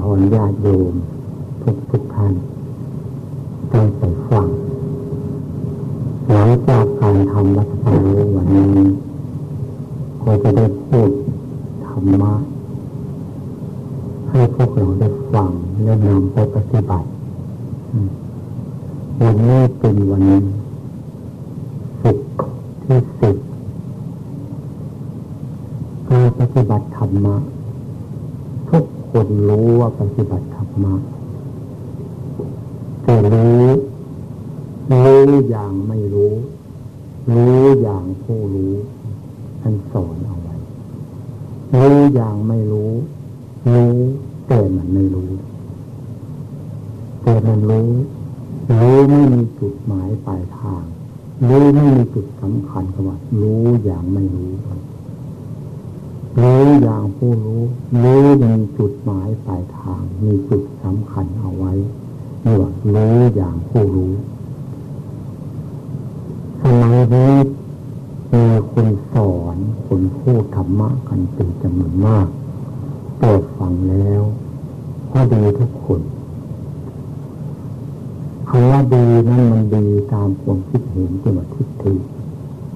พรญาติโยมทุกทุกท่านต้งไปฟังหลังจากการทำวัดปาวันนี้ก็จะได้พูดธรรมะให้พวกเราได้ฟังและนำไปปฏิบัติวันนี้เป็นวันสุดที่สุดการปฏิบัติธรรมะ นรู้ว่าปฏิบัติธรรมะแต่รู้รู้อย่างไม่รู้ รู้อย่างผู้รู้ท่านสอนเอาไว้รู้อย่างไม่รู้ รู้แต่มันไม่รู้ แต่มันรู้ รู้ไม่มีจุดหมายปลายทาง รู้ไม่มีจุดสำคัญคำว่ารู้อย่างไม่รู้ รู้อย่างผู้รู้ รู้มีจุดหมายปลายทาง มีจุดสำคัญเอาไว้นี่ว่ารู้อย่างผู้รู้สมัยนี้มีคนสอนคนพูดธรรมะกันเป็นจำนวนมากโปรดฟังแล้วก็ดีทุกคนคำว่าดีนั้นมันดีตามความคิดเห็นจังหวะทิฏฐิ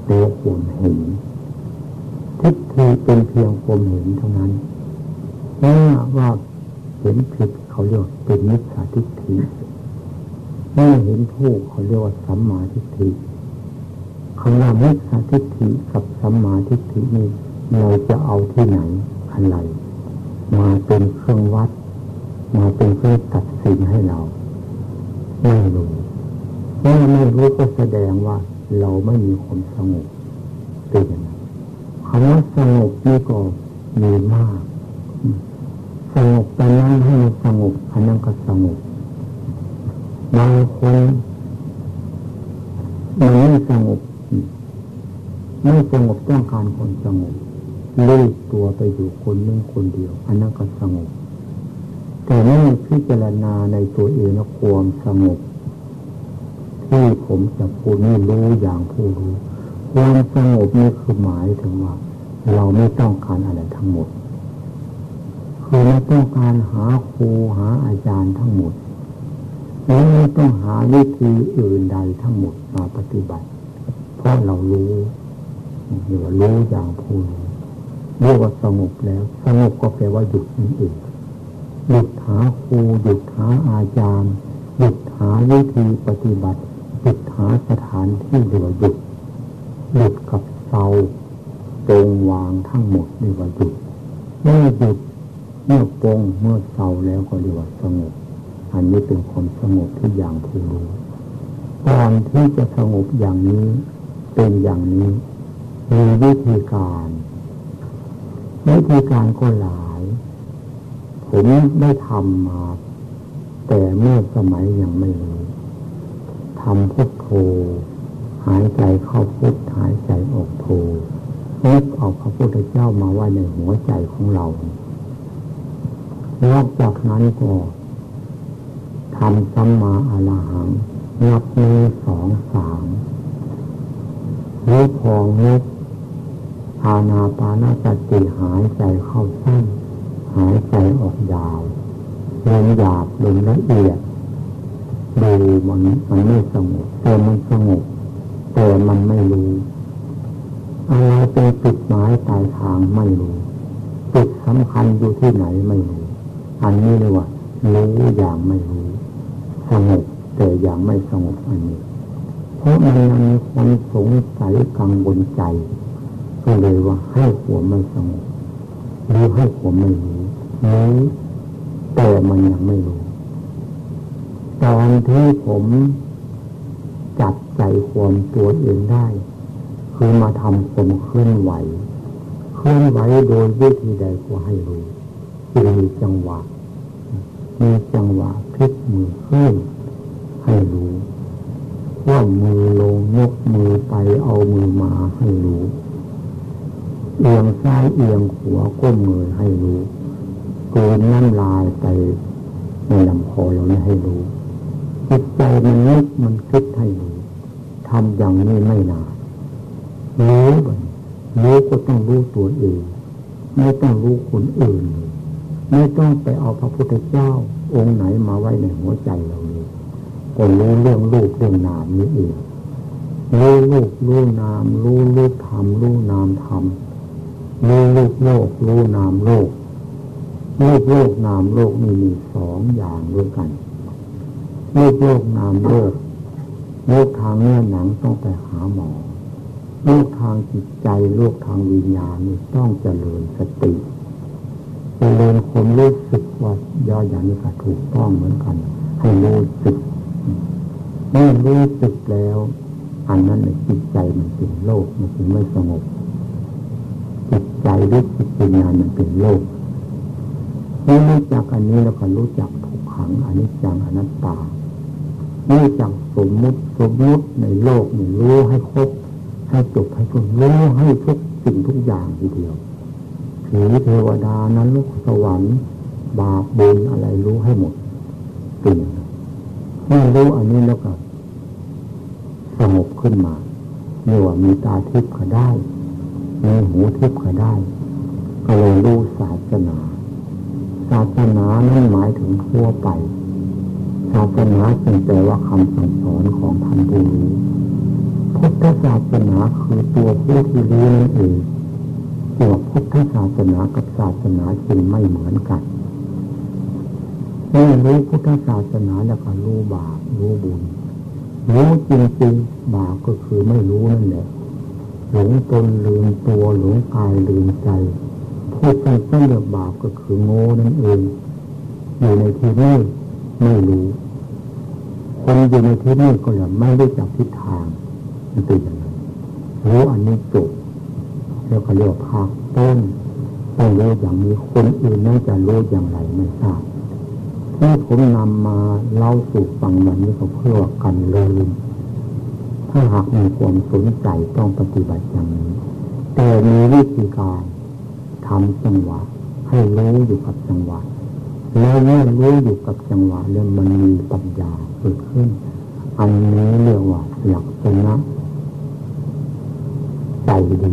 แปลความเห็น ทิฏฐิเป็นเพียงความเห็นเท่านั้นถ้าว่าเห็นผิดเขาเรียกเป็นมิจฉาทิฏฐิเมื่เห็นถูกเขาเรียกว่าสัมมาทิฏฐิคำว่ามิจฉาทิฏฐิกับสัมมาทิฏฐินี่เราจะเอาที่ไหนอะไรมาเป็นเครื่องวัด มาเป็นเครื่องตัดสินให้เราไม่รู้เมื่อไม่รู้ก็แสดงว่าเราไม่มีความสงบเป็นอย่าง ว่าสงบนี่ก็มีมาก สงบแต่นั่งให้มันสงบอันนั้นก็สงบบางคนมันไม่สงบไม่สงบต้องการคนสงบลูกตัวไปอยู่คนนึงคนเดียว อันนั้นก็สงบ แต่ไม่พิจารณาในตัวเองนะความสงบ ที่ผมจะพูดนี่รู้อย่างผู้รู้ ความสงบนี่คือหมายถึงว่า เราไม่ต้องการอะไรทั้งหมด คือไม่ต้องการหาครูหาอาจารย์ทั้งหมดและไม่ต้องหาวิธีอื่นใดทั้งหมดมาปฏิบัติ เพราะเรารู้เรียกว่ารู้อย่างผู้รู้เรียกว่าสงบแล้ว สงบก็แปลว่าหยุดนั่นเองหยุดหาครูหยุดหาอาจารย์หยุดหาวิธีปฏิบัติหยุดหาสถานที่เรียวหยุดหยุดกับเสา ตรงวางทั้งหมดเรียกว่าหยุดเมื่อหยุดเมื่อปรงเมื่อเสาแล้วก็เรียกว่าสงบ อันนี้เป็นความสงบที่อย่างผู้รู้ก่อนที่จะสงบอย่างนี้เป็นอย่างนี้มีวิธีการวิธีการก็หลาย ผมได้ทำมา แต่เมื่อสมัยยังไม่รู้ทำพุทโธหายใจเข้าพุทหายใจออกโธ นึกเอาพระพุทธเจ้ามาไว้ในหัวใจของเรา นอกจากนั้นก็ทำสัมมาอรหัง นับมือสองสามรู้พองนึกอานาปานาสติหายใจเข้าสั้น หายใจออกยาวลมหยาบลมละเอียดดูมันมันไม่สงบแต่มันสงบแต่มันไม่รู้ อะไรเป็นจุดหมายปลายทางไม่รู้จุดสำคัญอยู่ที่ไหนไม่รู้ อันนี้เลยว่ารู้อย่างไม่รู้สงบแต่อย่างไม่สงบอันนี้ เพราะมันยังมีความสงสัยกังวลใจ ก็เลยว่าให้หัวไม่สงบรู้ให้หัวไม่รู้รู้แต่มันยังไม่รู้ ตอนที่ผมจับใจความตัวเองได้ คือมาทำความเคลื่อนไหว เคลื่อนไหวโดยวิธีใดก็ให้รู้มีจังหวะ มีจังหวะพลิกมือขึ้น ให้รู้ว่ามือลงยกมือไปเอามือมาให้รู้เอียงซ้ายเอียงขวาก้มมือให้รู้กลืนน้ำลายไปในลำคอเราไม่ให้รู้จิตใจมันนึกมันคิดให้รู้ทำอย่างนี้ไม่นาน รู้บ่รู้ก็ต้องรู้ตัวเองไม่ต้องรู้คนอื่นเลยไม่ต้องไปเอาพระพุทธเจ้า องค์ไหนมาไว้ในหัวใจเราเลยก็รู้เรื่องรูปเรื่องนามนี้เองรู้รูปรู้นาม รู้รูปธรรมรู้นามธรรมรู้รูปโลกรู้นามโลกรูปโลกนามโลกนี่มีสองอย่างด้วยกันรูปโลกนามโลกโลกทางเนื้อหนังต้องไปหาหมอ โลกทางจิตใจโลกทางวิญญาณนี่ต้องเจริญสติเจริญความรู้สึกว่าย่ออย่างนี้ก็ถูกต้องเหมือนกัน ให้รู้สึกเมื่อรู้สึกแล้ว อันนั้นในจิตใจมันเป็นโลกมันจึงไม่สงบจิตใจหรือจิตวิญญาณมันเป็นโลกเมื่อรู้จักอันนี้แล้วก็รู้จักทุกขังอันิจจังอนัตตารู้จักสมมุติสมมุติในโลกนี่รู้ให้ครบ ให้จบให้พ้นรู้ให้ทุกสิ่งทุกอย่างทีเดียวผีเทวดานั้นลูกสวรรค์ บาปบุญอะไรรู้ให้หมดสิ่งเมื่อรู้อันนี้แล้วก็สงบขึ้นมาเรียกว่ามีตาทิพย์ก็ได้มีหูทิพย์ก็ได้ ก็เลยรู้ศาสนา ศาสนานั้นหมายถึงทั่วไป ศาสนาจึงแปลว่าคำสั่งสอนของท่านผู้รู้ พุทธศาสนาคือตัวผู้ที่รู้นั่นเองตัวพุทธศาสนากับศาสนาจึงไม่เหมือนกันเมื่อรู้พุทธศาสนาแล้วก็รู้บาปรู้บุญรู้จริงๆบาปก็คือไม่รู้นั่นแหละหลงตนลืมตัวหลงกายลืมใจพูดสั้นเรื่องบาปก็คือโง่นั่นเองอยู่ในที่นี้ไม่รู้คนอยู่ในที่นี้ก็ยังไม่ได้จับทิศ มันเป็นย่างไรรู้อันนี้จบแล้วก็เรียกภาคต้นต้องรู้อย่างนี้คนอื่นน่าจะรู้อย่างไรไม่ทราบที่ผมนำมาเล่าสู่ฟังวันนี้ก็เพื่อกันเลยถ้าหากมีความสนใจต้องปฏิบัติอย่างนี้ แต่มีวิธีการทำจังหวะให้รู้อยู่กับจังหวะแล้วเมื่อรู้อยู่กับจังหวะแล้วมันมีปัญญาเกิดขึ้น อันนี้เรียกว่าหลักชนะ ใจดี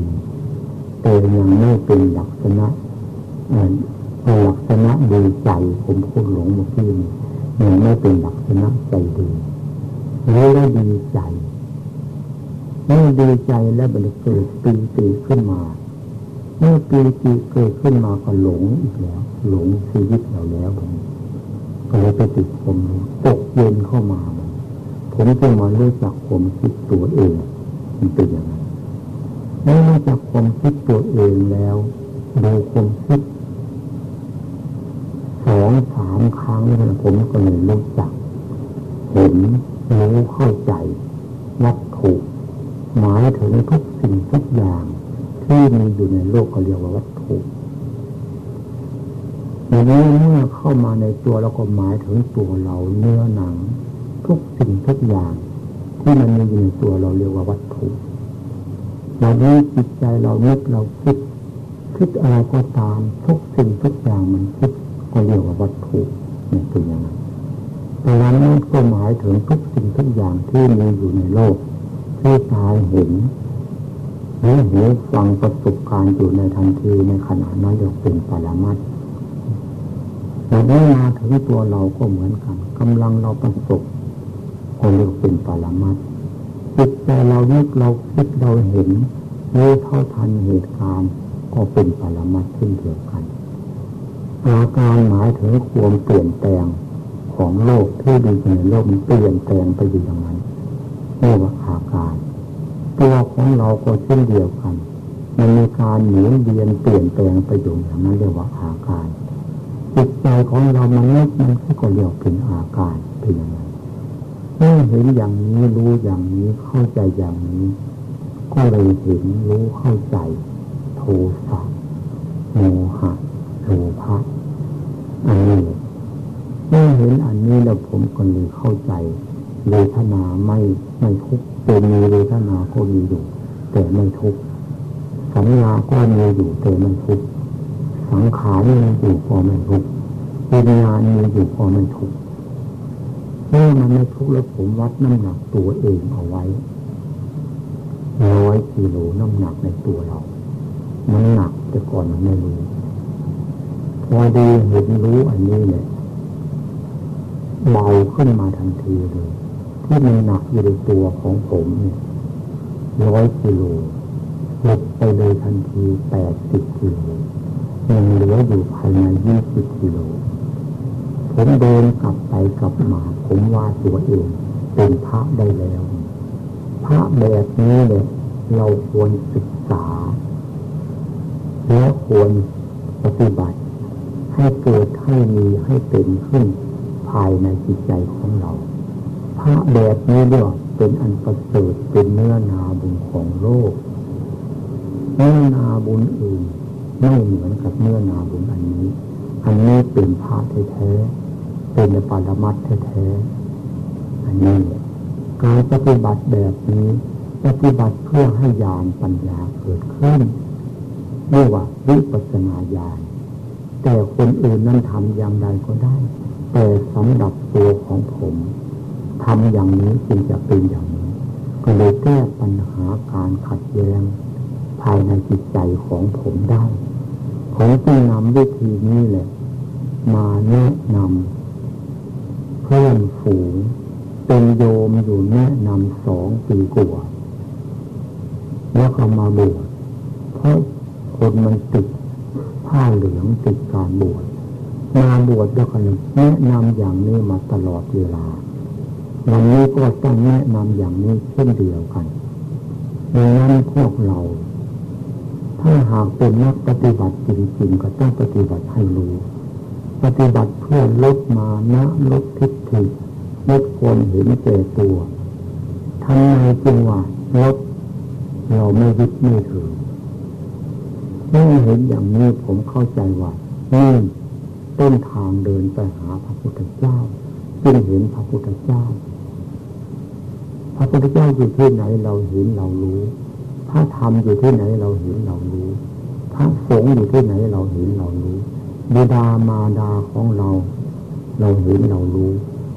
แต่ยังไม่เป็นลักชนะลักชนะดีใจผมพูดหลงเมื่อกี้ยังไม่เป็นลักชนะใจดีรู้แล้วดีใจเมื่อดีใจแล้วมันเกิดปีติขึ้นมา เมื่อปีติเกิดขึ้นมาก็หลงอีกแล้ว หลงชีวิตเราแล้วผมก็เลยไปติดผมตกเย็นเข้ามา ผมจะมาเลือกจากผมคิดตัวเอง มันเป็นยังไง เมื่อรู้จักความคิดตัวเองแล้วดูความคิดสองสามครั้งผมก็เลยรู้จัก เห็นรู้เข้าใจวัตถุหมายถึงทุกสิ่งทุกอย่าง ที่มีอยู่ในโลกก็เรียกว่าวัตถุอันนี้เมื่อเข้ามาในตัวเราก็หมายถึงตัวเราเนื้อหนัง ทุกสิ่งทุกอย่าง ที่มันมีอยู่ในตัวเราเรียกว่าวัตถุ วันนี้จิตใจเรานึกเราคิด คิดอะไรก็ตามทุกสิ่งทุกอย่างมันคิดก็เรียกว่าวัตถุนี่เป็นอย่างนั้นแต่นั้นก็หมายถึงทุกสิ่งทุกอย่างที่มีอยู่ในโลกที่ตายเห็นหรือหูฟังประสบการณ์อยู่ในทันทีในขณะนั้นเรียกเป็นปรมัตแต่เมื่อมาถึงตัวเราก็เหมือนกันกำลังเราประสบก็เรียกเป็นปรมัต จิตใจเรานึกเราคิดเราเห็นรู้เท่าทันเหตุการณ์ก็เป็นปรมัตเช่นเดียวกัน อาการหมายถึงความเปลี่ยนแปลงของโลกที่ดูในโลกมันเปลี่ยนแปลงไปอยู่อย่างไรเรียกว่าอาการ ตัวของเราก็เช่นเดียวกัน มันมีการหมุนเวียนเปลี่ยนแปลงไปอยู่อย่างนั้นเรียกว่าอาการจิตใจของเรามันนึกมันก็เรียกเป็นอาการเป็นอย่างไร เมื่อเห็นอย่างนี้รู้อย่างนี้เข้าใจอย่างนี้ ก็เลยเห็นรู้เข้าใจ โทสะโมหะโลภะอันนี้เมื่อเห็นอันนี้แล้วผมก็เลยเข้าใจเวทนาไม่ไม่ทุกเป็นมีเวทนาก็มีอยู่ แต่ไม่ทุกสัญญาก็มีอยู่แต่ไม่ทุกสังขารมีอยู่พอไม่ทุกวิญญาณมีอยู่พอไม่ทุกเมื่อมันไม่ทุกข์แล้วผมวัดน้ำหนักตัวเองเอาไว้ร้อยกิโลน้ำหนักในตัวเรา มันหนักแต่ก่อนมันไม่รู้พพอดีเห็นรู้อันนี้เนี่ยเบาขึ้นมาทันทีเลยที่มันหนักอยู่ในตัวของผมเนี่ยร้อยกิโลหลุดไปเลยทันทีแปดสิบกิโลยังเหลืออยู่ภายในยี่สิบกิโลผมเดินกลับไปกลับมา ผมว่าตัวเองเป็นพระได้แล้ว พระแบบนี้เนี่ยเราควรศึกษา และควรปฏิบัติ ให้เกิดให้มีให้เป็นขึ้นภายในจิตใจของเรา พระแบบนี้เนี่ยเป็นอันประเสริฐเป็นเนื้อนาบุญของโลกเนื้อนาบุญอื่นไม่เหมือนกับเนื้อนาบุญอันนี้ อันนี้เป็นพระแท้ๆ เป็นปรมัตแท้ๆอันนี้การปฏิบัติแบบนี้ปฏิบัติเพื่อให้ญาณปัญญาเกิดขึ้นเรียกว่าวิปัสนาญาณแต่คนอื่นนั้นทำอย่างใดก็ได้ แต่สำหรับตัวของผมทำอย่างนี้จึงจะเป็นอย่างนี้ ก็เลยแก้ปัญหาการขัดแย้งภายในจิตใจของผมได้ ผมจึงนำวิธีนี้แหละ มาแนะนำ เพื่อนฝูง เป็นโยมอยู่แนะนำสองปีกว่าแล้วก็มาบวชเพราะคนมันติดผ้าเหลืองติดการบวชมาบวชแล้วก็แนะนำอย่างนี้มาตลอดเวลาวันนี้ก็ต้องแนะนำอย่างนี้เช่นเดียวกันดังนั้นพวกเรา ถ้าหากเป็นนักปฏิบัติจริงๆก็ต้องปฏิบัติให้รู้ ปฏิบัติเพื่อลดมานะลดทิฏฐิลดความเห็นแก่ตัวทำไมจึงว่าลดเราไม่ยึดไม่ถือเมื่อเห็นอย่างนี้ผมเข้าใจว่านี่ต้นทางเดินไปหาพระพุทธเจ้า จึงเห็นพระพุทธเจ้า พระพุทธเจ้าอยู่ที่ไหนเราเห็นเรารู้ พระธรรมอยู่ที่ไหนเราเห็นเรารู้ พระสงฆ์อยู่ที่ไหนเราเห็นเรารู้ บิดามารดาของเรา เราเห็นเรารู้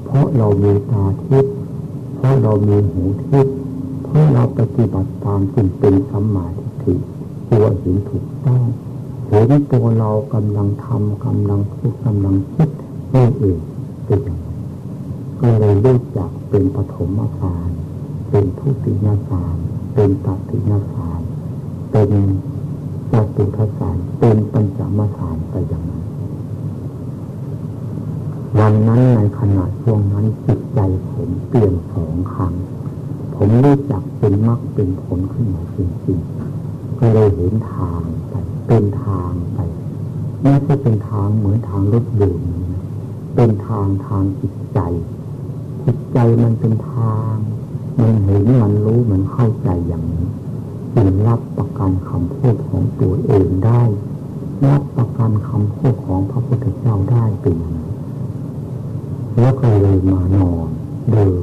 เพราะเรามีตาทิพย์เพราะเรามีหูทิพย์เพราะเราปฏิบัติตามสิ่งเป็นสัมมาทิฏฐิตัวเห็นถูกต้องเห็นตัวเรากำลังทำกำลังพูดกำลังคิดนี่เองเป็นอย่างก็เลยรู้จักเป็นปฐมฌานเป็นทุติยฌานเป็นตัติยฌานเป็น จตุทัศานเป็นปัญจมฌานไปอย่างนั้น วันนั้นในขณะช่วงนั้นจิตใจผมเปลี่ยนสองครั้ง ผมรู้จักเป็นมรรคเป็นผลขึ้นมาจริงๆก็เลยเห็นทางไปเป็นทางไปไม่ใช่เป็นทางเหมือนทางรถยนต์เป็นทางทางจิตใจ จิตใจมันเป็นทาง มันเห็นมันรู้มันเข้าใจอย่างนี้ จึงรับประกันคำพูดของตัวเองได้ รับประกันคำพูดของพระพุทธเจ้าได้เป็นอย่างนี้แล้วก็เลยมานอนเดิน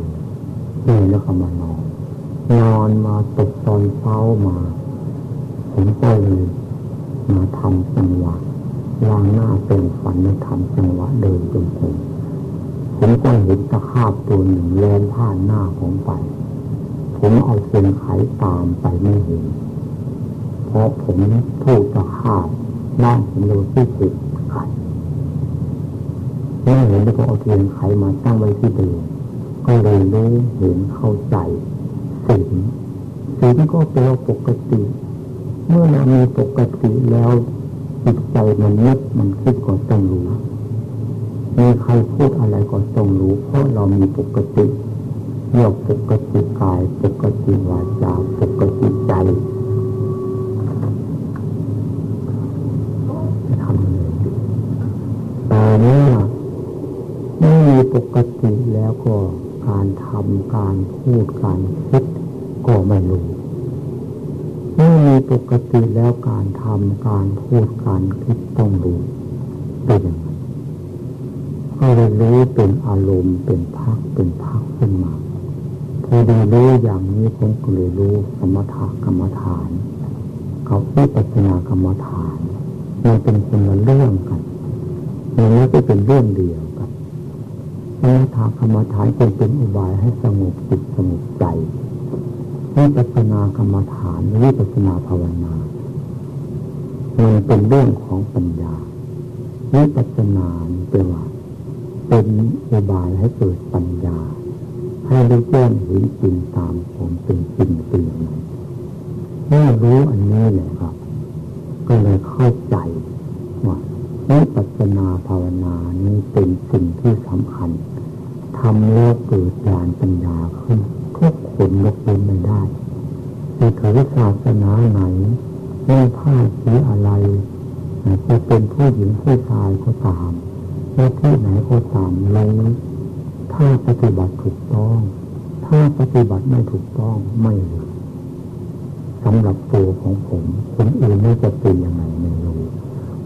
เดินแล้วก็มานอน นอนมาตกตอนเช้ามา ผมก็เลยมาทำจังหวะวางหน้าเป็นฝันและทำจังหวะเดินจนผมผมก็เห็นตะขาบตัวหนึ่งแลนผ่านหน้าผมไป ผมเอาเส้นไขตามไปไม่เห็น เพราะผมถูกตะขาบน้านผมเลยที่ติดขัดไม่เห็นแล้วก็เอาเทียนไขมาตั้งไว้ที่เดิมก็เลยรู้เห็นเข้าใจศีลศีลก็เป็นปกติ เมื่อเรามีปกติแล้วจิตใจมันนึกมันคิดก็ต้องรู้มีใครพูดอะไรก็ต้องรู้ เพราะเรามีปกติ เรียกปกติกายปกติวาจาปกติใจทำแต่เมื่อไม่มีปกติแล้วก็การทำการพูดการคิดก็ไม่รู้เมื่อมีปกติแล้วการทำการพูดการคิดต้องรู้เป็นย่างไรก็เลยรู้เป็นอารมณ์เป็นพักเป็นพักขึ้นมา พอได้รู้อย่างนี้ผมก็เลยรู้สมถะกรรมฐาน เขาพิปัจนากรรมฐานมันเป็นคนละเรื่องกันมันไม่ใช่เป็นเรื่องเดียวกันสมถะกรรมฐานเป็นเป็นอุบายให้สงบจิตสงบใจวิปัสสนากรรมฐานวิปัสนาภาวนามันเป็นเรื่องของปัญญาวิปัสสนาเป็นว่าเป็นอุบายให้เกิดปัญญา ให้ได้แจ้งเห็นจริงตามผมเป็นจริงเป็นอย่างไรเมื่อรู้อันนี้เลยครับ ก็เลยเข้าใจว่าวิปัสนาภาวนานี้เป็นสิ่งที่สำคัญทำแล้วเกิดญาณปัญญาขึ้นทุกคนยกเว้นไม่ได้จะถือศาสนาไหนไม่ผ้าสีอะไรจะเป็นผู้หญิงผู้ชายก็ตามและที่ไหนก็ตามลย ถ้าปฏิบัติถูกต้อง ถ้าปฏิบัติไม่ถูกต้องไม่เลยสำหรับตัวของผมคนอื่นไม่จะเป็นยังไงไม่รู้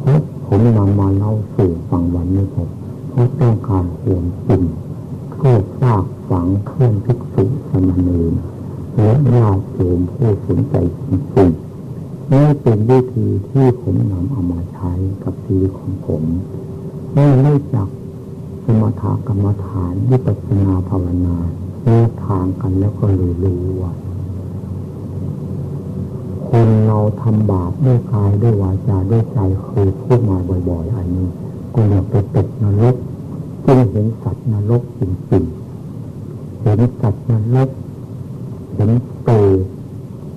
เพราะผมนำมาเล่าสู่ฟังวันนี้ผมเพราะต้องการหวงจริงเพื่อทราบฝังเพื่อนภิกษุสมณีและญาติโยมผู้สนใจจริงๆนี่เป็นวิธีที่ผมนำเอามาใช้กับชีวิตของผมเมื่อรู้จัก มถกรรมฐานวิปัสสนาภาวนาแยกทางกันแล้วก็เลยรู้ว่าคนเราทำบาปด้วยกายด้วยวาจาด้วยใจเคยพูดมาบ่อย ๆ อันนี้ ก็อยากไปตกนรกจึงเห็นสัตว์นรกจริงๆเห็นสัตว์นรกเห็นเปรต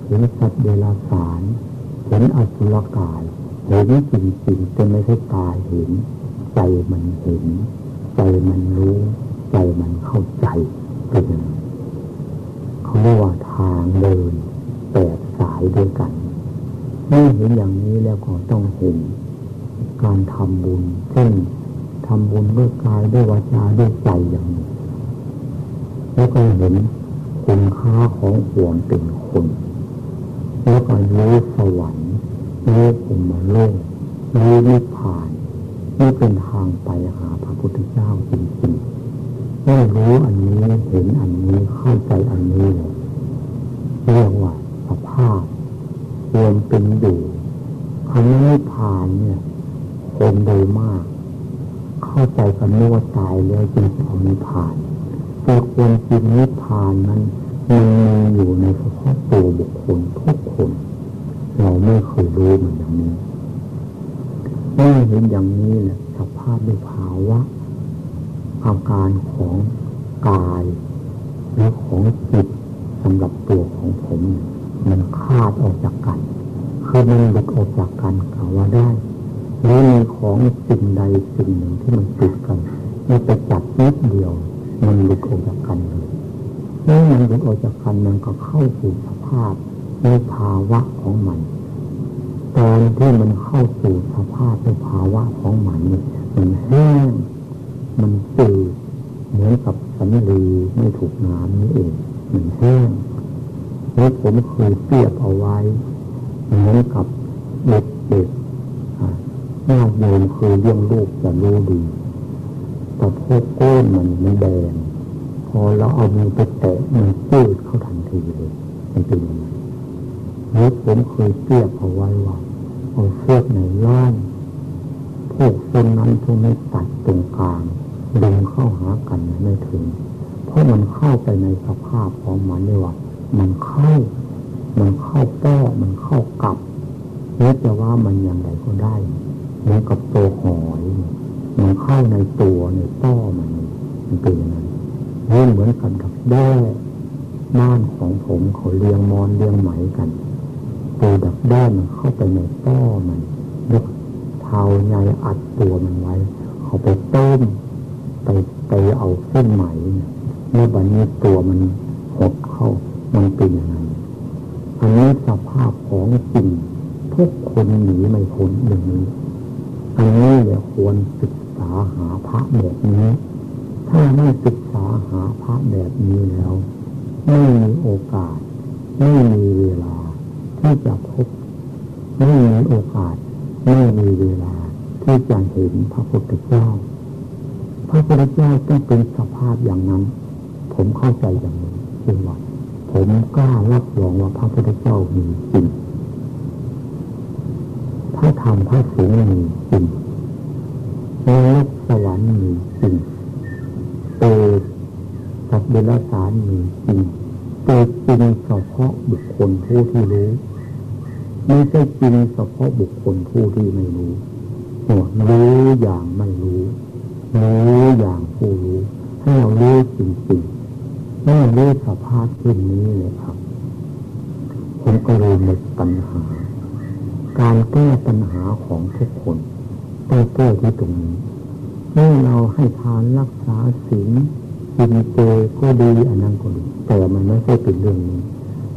เห็นสัตว์เดรัจฉานเห็นอสุรกายเห็นจริงๆแต่ไม่ใช่ตาเห็น ใจมันเห็น ใจมันรู้ใจมันเข้าใจเป็นเขาเรียกว่าทางเดินแปดสายด้วยกันเมื่อเห็นอย่างนี้แล้วก็ต้องเห็น การทำบุญเช่นทำบุญด้วยกายด้วยวาจาด้วยใจอย่างนี้แล้วก็เห็นคุณค่าของห่วงเป็นคนแล้วก็รู้สวรรค์รู้อุมโลกรู้นิพพาน นี่เป็นทางไปหาพระพุทธเจ้าจริงๆเมื่รู้อันนี้เห็นอันนี้เข้าใจอันนี้เลยเรียกว่าสภาพควรเป็นอยู่คำนิพพานเนี่ยคนโดยมาก เข้าใจกันว่าตายแล้วจึงจะเอานิพพานแต่ควรจริงนิพพานนั้นมันมีอยู่ในเฉพาะตัวบุคคลทุกคน เราไม่เคยรู้มันอย่างนี้ เมื่อเห็นอย่างนี้แหละสภาพในภาวะอาการของกายหรือของจิตสำหรับตัวของผม มันคาดออกจากกัน คือมันหลุดออกจากกันกล่าวว่าได้หรือมีของสิ่งใดสิ่งหนึ่งที่มันติดกันมันไปจับนิดเดียว มันหลุดออกจากกันเลยเมื่อมันหลุดออกจากกันมันก็เข้าสู่สภาพในภาวะของมัน ตอนที่มันเข้าสู่สภาพในภาวะของมันเนี่ยมันแห้ง มันจืดเหมือนกับสันลีไม่ถูกน้ำนี่เองมันแห้งแล้วผมเคยเปรียบเอาไว้เหมือนกับเด็กเด็กญาติโยมเคยเลี้ยงลูกจะรู้ดีแต่พวกก้นมันไมันแดงพอเราเอามือไปแตะมันจืดเข้าทันทีเลยมันเป็นยังไง แล้วผมเคยเปรียบเอาไว้ว่าเอาเชือกในล่านพวกเส้นนั้นพวกนี้ตัดตรงกลางดึงเข้าหากันไม่ถึง เพราะมันเข้าไปในสภาพของมันนี่ว่ามันเข้า มันเข้าป้อมันเข้ากับนี่จะว่ามันอย่างไรก็ได้เหมือนกับตัวหอยมันเข้าในตัวในป้อมันมันเป็นอย่างนั้นเหมือนกันกับแด้บ้านของผมเขาเลี้ยงมอนเลี้ยงไหมกันัวดักด้านมันเข้าไปในป้อมันยกเท้าใหญ่อัดตัวมันไว้ เขาไปต้มไปไปเอาเส้นไหมเมื่อบันนี้ตัวมันหดเข้ามันเป็นยังไงอันนี้สภาพของจริงทุกคนหนีไม่พ้นอย่างนี้ อันนี้เนี่ยควรศึกษาหาพระแบบนี้ ถ้าไม่ศึกษาหาพระแบบนี้แล้ว ไม่มีโอกาส ไม่มีเวลา ที่จะพบไม่มีโอกาส ไม่มีเวลา ที่จะเห็นพระพุทธเจ้า พระพุทธเจ้าต้องเป็นสภาพอย่างนั้น ผมเข้าใจอย่างนี้คือว่าผมกล้ารับรองว่าพระพุทธเจ้ามีจริงพระธรรมพระสงฆ์มีจริงนรกสวรรค์มีจริงเปรตสัตว์เดรัจฉานมีจริงแต่จริงเฉพาะบุคคลผู้ที่รู้ ไม่ใช่จริงเฉพาะบุคคลผู้ที่ไม่รู้รู้อย่างไม่รู้ รู้อย่างผู้รู้ ให้เรารู้จริงๆเมื่อรู้สภาพเช่นนี้เลยครับผมก็รู้หมดปัญหา การแก้ปัญหาของทุกคนต้องแก้ที่ตรงนี้เมื่อเราให้ทานรักษาศีลกินเจก็ดีอันนั้นก็ดีแต่มันไม่ใช่เป็นเรื่องนี้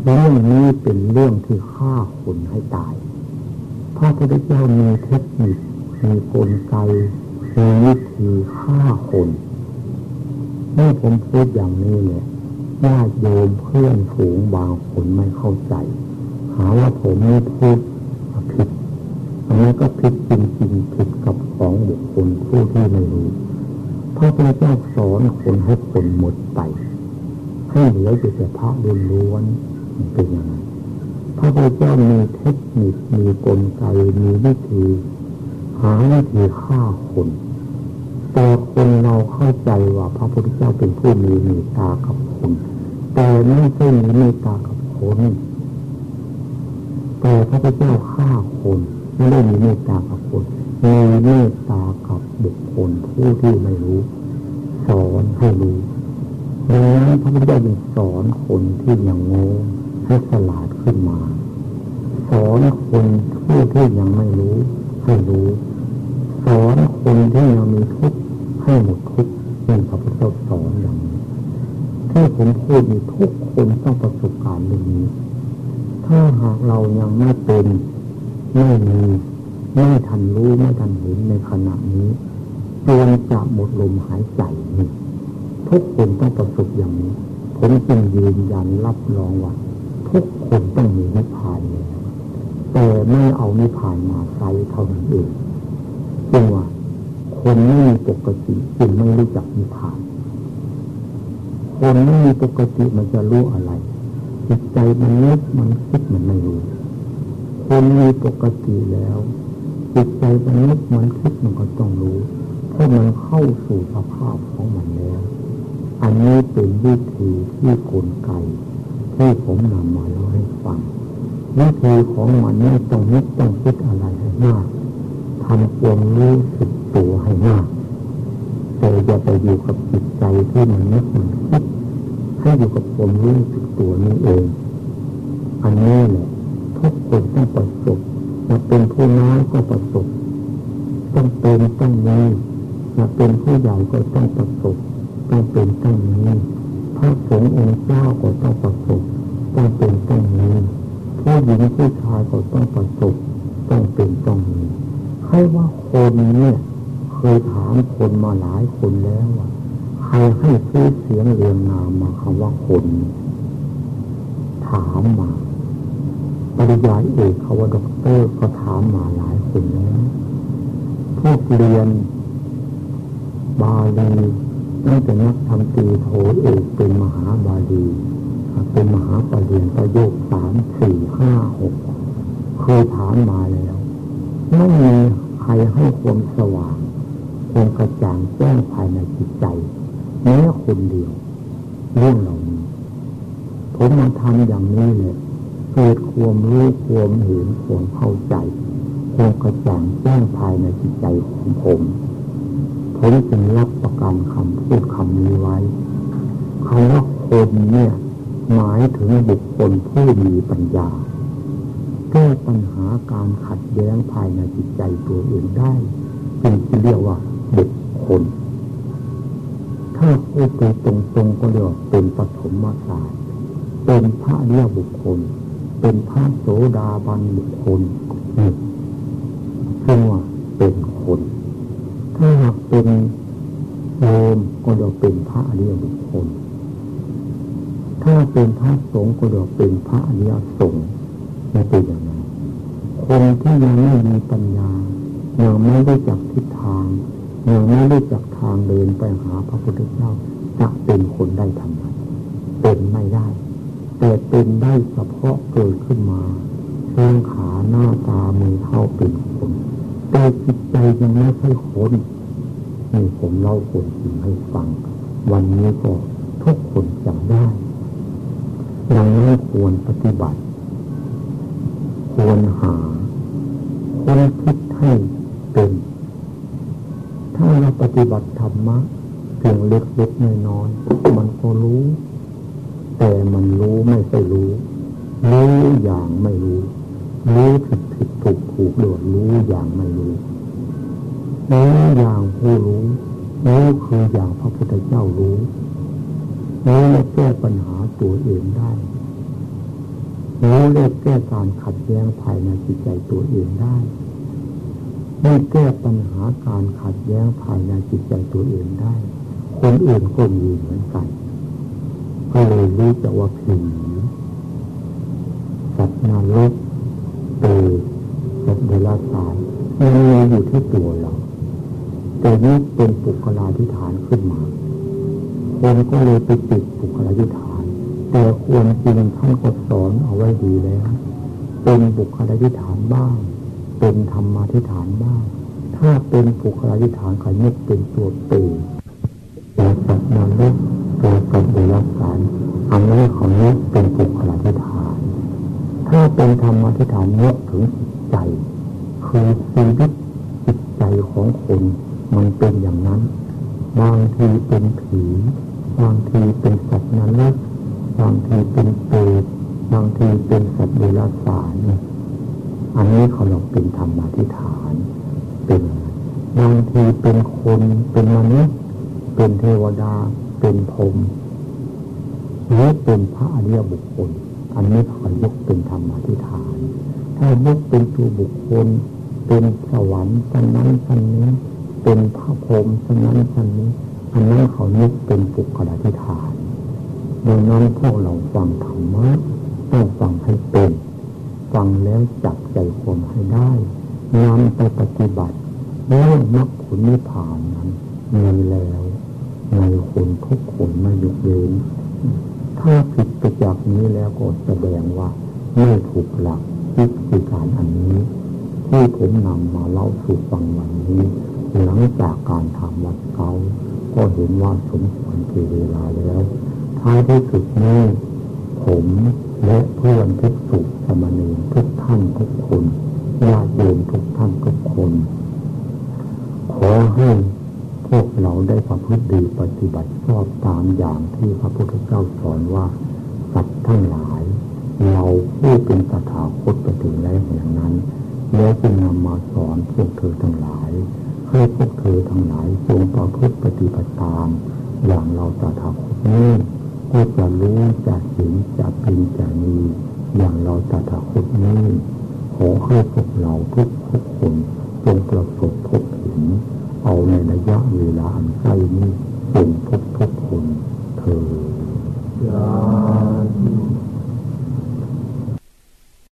เรื่องนี้เป็นเรื่องที่ฆ่าคนให้ตาย พระพุทธเจ้ามีเทคนิคมีกลไกมีวิธีฆ่าคนเมื่อผมพูดอย่างนี้เนี่ยญาติโยมเพื่อนฝูงบางคนไม่เข้าใจ หาว่าผมไม่พูดผิดอันนี้ก็ผิดจริงๆผิดกับของบุคคลผู้ที่ไม่รู้พระพุทธเจ้าสอนคนให้คนหมดไป ให้เหลืออยู่แต่พระล้วน เป็นยังไงพระพุทธเจ้ามีเทคนิค มีกลไก มีวิธี หาวิธีฆ่าคน แต่คนเราเข้าใจว่าพระพุทธเจ้าเป็นผู้มีเมตตากับคน แต่ไม่ใช่มีเมตตากับคน แต่พระพุทธเจ้าฆ่าคนไม่ได้มีเมตตากับคน มีเมตตากับบุคคลผู้ที่ไม่รู้สอนให้รู้ดังนั้นพระพุทธเจ้าจึงสอนคนที่ยังโง่ ให้ฉลาดขึ้นมาสอนคนผู้ที่ยังไม่รู้ให้รู้สอนคนที่ยังมีทุกข์ให้หมดทุกข์นี่พระพุทธเจ้าสอนอย่างนี้ที่ผมพูดนี่ทุกคนต้องประสบการณ์เรื่องนี้ ถ้าหากเรายังไม่เป็นไม่มีไม่ทันรู้ไม่ทันเห็นในขณะนี้จนจะหมดลมหายใจนี่ทุกคนต้องประสบอย่างนี้ ผมจึงยืนยันรับรองว่า ทุกคนต้องมีนิพพานแล้วแต่ไม่เอานิพพานมาใช้เท่านั้นเองจึงว่าคนไม่มีปกติจึงไม่รู้จักนิพพาน คนไม่มีปกติมันจะรู้อะไร จิตใจมันนึกมันคิดมันไม่รู้ คนมีปกติแล้ว จิตใจมันนึกมันคิดมันก็ต้องรู้เพราะมันเข้าสู่สภาพของมันแล้ว อันนี้เป็นวิธีที่กลไก ที่ผมนำมาเล่าให้ฟังวิธีของมันไม่ต้องนึกต้องคิดอะไรให้มากทำความรู้สึกตัวให้มากแต่อย่าไปอยู่กับจิตใจที่มันนึกมันคิดให้อยู่กับความรู้สึกตัวนี้เอง อันนี้แหละทุกคนต้องประสบจะเป็นผู้น้อยก็ประสบ ต้องเป็นต้องมีจะเป็นผู้ใหญ่ก็ต้องประสบ ต้องเป็นต้องมี พระสงฆ์องค์เจ้าก็ต้องประสบต้องเป็นต้องมีผู้หญิงผู้ชายก็ต้องประสบต้องเป็นต้องมีใครว่าคนเนี่ยเคยถามคนมาหลายคนแล้วว่าใครให้ชื่อเสียงเรียงนามมาคำว่าคน ถามมาปริยายเอกคำว่าด็อกเตอร์ก็ถามมาหลายคนแล้วพวกเรียนบาลี ตั้งแต่นักทำตีโทเอกเป็นมหาบาลีเป็นมหาปรริญญาโยกสามสี่ห้าหกเคยถามมาแล้วไม่มีใครให้ความสว่างความกระจ่างแจ้งภายในจิตใจแม้คนเดียว เรื่องเหล่านี้ผมมาทำอย่างนี้เลยเกิดความรู้ความเห็นความเข้าใจความกระจ่างแจ้งภายในจิตใจของผม ผมจึงรับประกันคำพูดคำนี้ไว้คำว่าคนเนี่ย หมายถึงบุคคลผู้มีปัญญาแก้ปัญหาการขัดแย้งภายในจิตใจตัวเองได้จึงจะเรียกว่าบุคคล ถ้าพูดไปตรงๆก็เรียกว่าเป็นปฐมศาสตร์เป็นพระเรียบุคคล เป็นพระโสดาบันบุคคลนี่ซึ่งว่าเป็นคนถ้าหาก เป็นโยมก็เรียกเป็นพระอริยบุคคล ถ้าเป็นพระสงฆ์ก็เรียกเป็นพระอริยสงฆ์ไม่เป็นอย่างนั้นคนที่ยังไม่มีปัญญายังไม่ได้จักทิศทางยังไม่ได้จักทางเดินไปหาพระพุทธเจ้าจะเป็นคนได้ทำไมเป็นไม่ได้ แต่เป็นได้เฉพาะเกิดขึ้นมาแข้งขาหน้าตามือเท้าเป็นคนแต่จิตใจยังไม่ใช่คน นี่ผมเล่าคนจริงให้ฟัง วันนี้ก็ทุกคนจำได้ยังไม่ควรปฏิบัติ ควรหาคนคิดให้เป็น ถ้าเราปฏิบัติธรรมะเพียงเล็กๆน้อยๆมันก็รู้ แต่มันรู้ไม่ใช่รู้รู้อย่างไม่รู้รู้ผิดผิดถูกถูกโดดรู้อย่างไม่รู้ รู้อย่างผู้รู้รู้คืออย่างพระพุทธเจ้ารู้รู้และแก้ปัญหาตัวเองได้รู้และแก้การขัดแย้งภายในจิตใจตัวเองได้ไม่แก้ปัญหาการขัดแย้งภายในจิตใจตัวเองได้ คนอื่นก็มีเหมือนกันก็เลยรู้จักว่าผีสัตว์นรกเปรตสัตว์เดรัจฉานมันมีอยู่ที่ตัวเรา แต่นี้เป็นปุกลาธิฐานขึ้นมาคนก็เลยไปติดปุกลาธิฐาน แต่ควรจริงท่านก็สอนเอาไว้ดีแล้ว เป็นบุคลาธิฐานบ้าง เป็นธรรมาธิฐานบ้าง ถ้าเป็นบุคลาธิฐานขยึกเป็นตัวเปรตตัวสัตว์นรกตัวสัตว์เดรัจฉานอันนี้ของนี้เป็นปุคลาธิฐาน ถ้าเป็นธรรมาธิฐานเนื้อถึงใจคือชีวิตจิตใจของคน มันเป็นอย่างนั้น บางทีเป็นผี บางทีเป็นสัตว์นรกบางทีเป็นเปรตบางทีเป็นสัตว์เดรัจฉานอันนี้เขาเรียกเป็นธรรมาธิฐาน เป็นบางทีเป็นคนเป็นมนุษย์เป็นเทวดา เป็นพรหมหรือเป็นพระอริยบุคคล อันนี้เขายกเป็นธรรมาธิฐาน ถ้ายกเป็นตัวบุคคล เป็นสวรรค์ชั้นนั้นชั้นนี้ เป็นพระพรหมชั้นนั้นชั้นนี้อันนั้นเขานึกเป็นปุกลาธิฐานดังนั้นพวกเราฟังธรรมะต้องฟังให้เป็น ฟังแล้วจับใจความให้ได้นำไปปฏิบัติเรื่องมรรคผลนิพพานนั้นมีแล้วในคนทุกคนไม่ยกเว้นถ้าผิดไปจากนี้แล้วก็แสดงว่าไม่ถูกหลักวิธีการอันนี้ ที่ผมนำมาเล่าสู่ฟังวันนี้ หลังจากการทำวัดเขาก็เห็นว่าสมควรเวลาแล้ว ท้ายที่สุดนี้ผมและเพื่อนทุกสุขสมณีทุกท่านทุกคนญาติโยมทุกท่านทุกคน ขอให้พวกเราได้ประพฤติดีปฏิบัติชอบตามอย่างที่พระพุทธเจ้าสอนว่าสัตว์ทั้งหลาย เราผู้เป็นสถาคตไปถึงแล้วอย่างนั้น แล้วจึงนำมาสอนพวกเธอทั้งหลาย ให้พวกเธอทั้งหลายจงประพฤติปฏิบัติตาม อย่างเราจะทำนี้ก็จะรู้จะเห็นจะเป็นจะมีอย่างเราจะทำนี้ขอให้พวกเราทุกทุกคนจงประสบพบเห็น เอาในระยะเวลาอันใกล้นี้จงทุกทุกคนเธอ